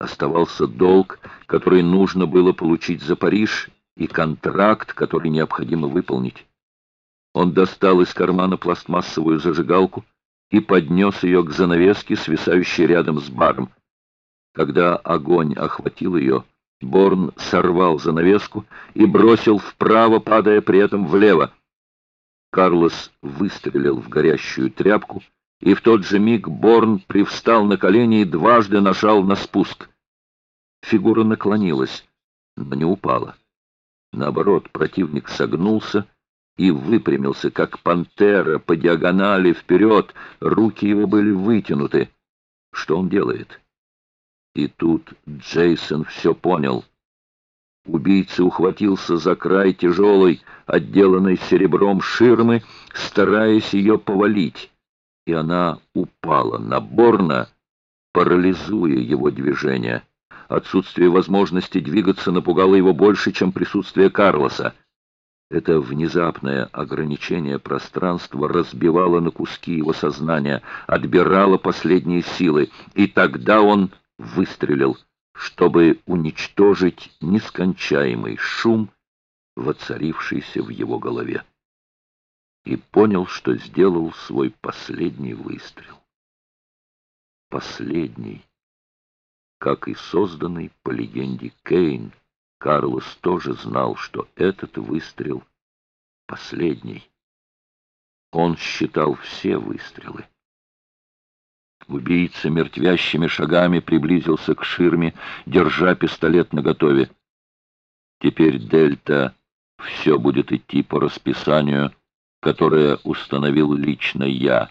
Оставался долг, который нужно было получить за Париж, и контракт, который необходимо выполнить. Он достал из кармана пластмассовую зажигалку и поднес ее к занавеске, свисающей рядом с баром. Когда огонь охватил ее, Борн сорвал занавеску и бросил вправо, падая при этом влево. Карлос выстрелил в горящую тряпку, и в тот же миг Борн привстал на колени и дважды нажал на спуск. Фигура наклонилась, но не упала. Наоборот, противник согнулся и выпрямился, как пантера, по диагонали вперед, руки его были вытянуты. Что он делает? И тут Джейсон все понял. Убийца ухватился за край тяжелой, отделанной серебром ширмы, стараясь ее повалить, и она упала на Борна, парализуя его движение. Отсутствие возможности двигаться напугало его больше, чем присутствие Карлоса. Это внезапное ограничение пространства разбивало на куски его сознания, отбирало последние силы, и тогда он выстрелил, чтобы уничтожить нескончаемый шум, воцарившийся в его голове. И понял, что сделал свой последний выстрел. Последний. Как и созданный по легенде Кейн, Карлос тоже знал, что этот выстрел последний. Он считал все выстрелы. Убийца мертвящими шагами приблизился к ширме, держа пистолет наготове. Теперь Дельта все будет идти по расписанию, которое установил лично я.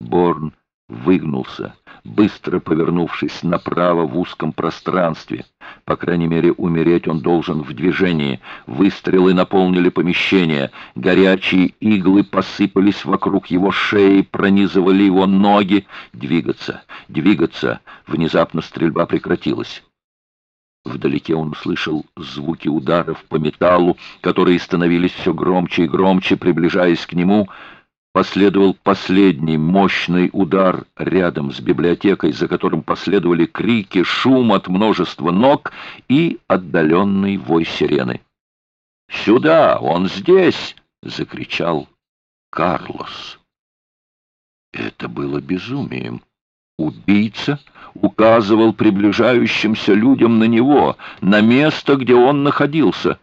Борн выгнулся, быстро повернувшись направо в узком пространстве. По крайней мере, умереть он должен в движении. Выстрелы наполнили помещение. Горячие иглы посыпались вокруг его шеи, пронизывали его ноги. Двигаться, двигаться. Внезапно стрельба прекратилась. Вдалеке он услышал звуки ударов по металлу, которые становились все громче и громче, приближаясь к нему — Последовал последний мощный удар рядом с библиотекой, за которым последовали крики, шум от множества ног и отдаленный вой сирены. «Сюда! Он здесь!» — закричал Карлос. Это было безумием. Убийца указывал приближающимся людям на него, на место, где он находился.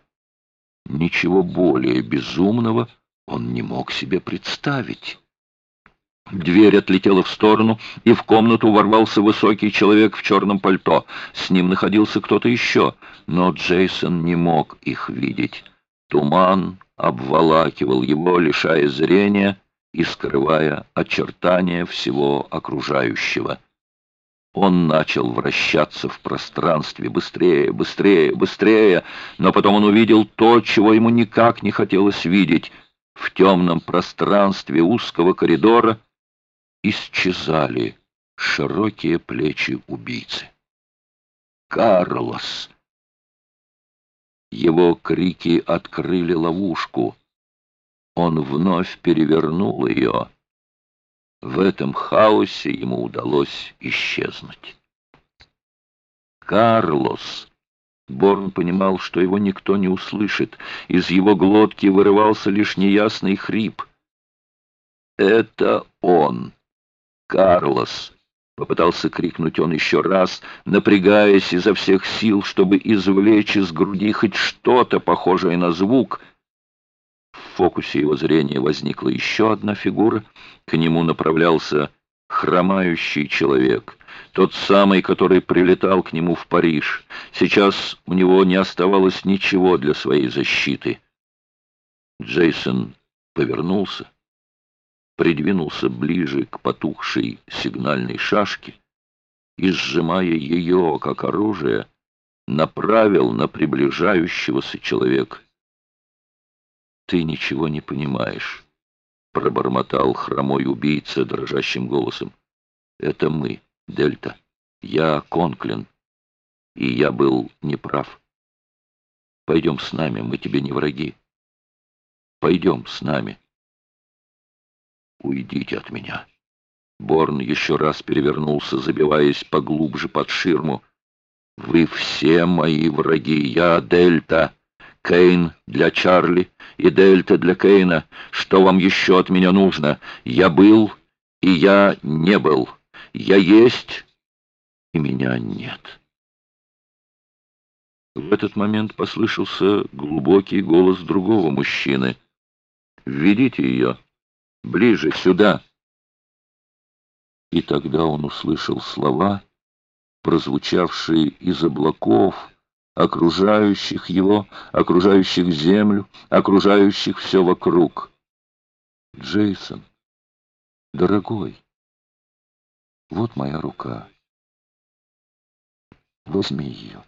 Ничего более безумного он не мог себе представить. Дверь отлетела в сторону, и в комнату ворвался высокий человек в черном пальто. С ним находился кто-то еще, но Джейсон не мог их видеть. Туман обволакивал его, лишая зрения и скрывая очертания всего окружающего. Он начал вращаться в пространстве быстрее, быстрее, быстрее, но потом он увидел то, чего ему никак не хотелось видеть — в темном пространстве узкого коридора исчезали широкие плечи убийцы. «Карлос!» Его крики открыли ловушку. Он вновь перевернул ее. В этом хаосе ему удалось исчезнуть. «Карлос!» Борн понимал, что его никто не услышит. Из его глотки вырывался лишь неясный хрип. «Это он! Карлос!» — попытался крикнуть он еще раз, напрягаясь изо всех сил, чтобы извлечь из груди хоть что-то похожее на звук. В фокусе его зрения возникла еще одна фигура. К нему направлялся хромающий человек — тот самый, который прилетал к нему в Париж. Сейчас у него не оставалось ничего для своей защиты. Джейсон повернулся, придвинулся ближе к потухшей сигнальной шашке и, сжимая ее как оружие, направил на приближающегося человека. «Ты ничего не понимаешь», — пробормотал хромой убийца дрожащим голосом. «Это мы». Дельта, я Конклин, и я был неправ. Пойдем с нами, мы тебе не враги. Пойдем с нами. Уйдите от меня. Борн еще раз перевернулся, забиваясь поглубже под ширму. «Вы все мои враги. Я Дельта. Кейн для Чарли и Дельта для Кейна. Что вам еще от меня нужно? Я был, и я не был. Я есть, и меня нет». В этот момент послышался глубокий голос другого мужчины. «Введите ее! Ближе, сюда!» И тогда он услышал слова, прозвучавшие из облаков, окружающих его, окружающих землю, окружающих все вокруг. «Джейсон, дорогой, вот моя рука. Возьми ее».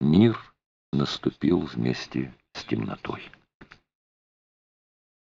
Мир наступил вместе с темнотой.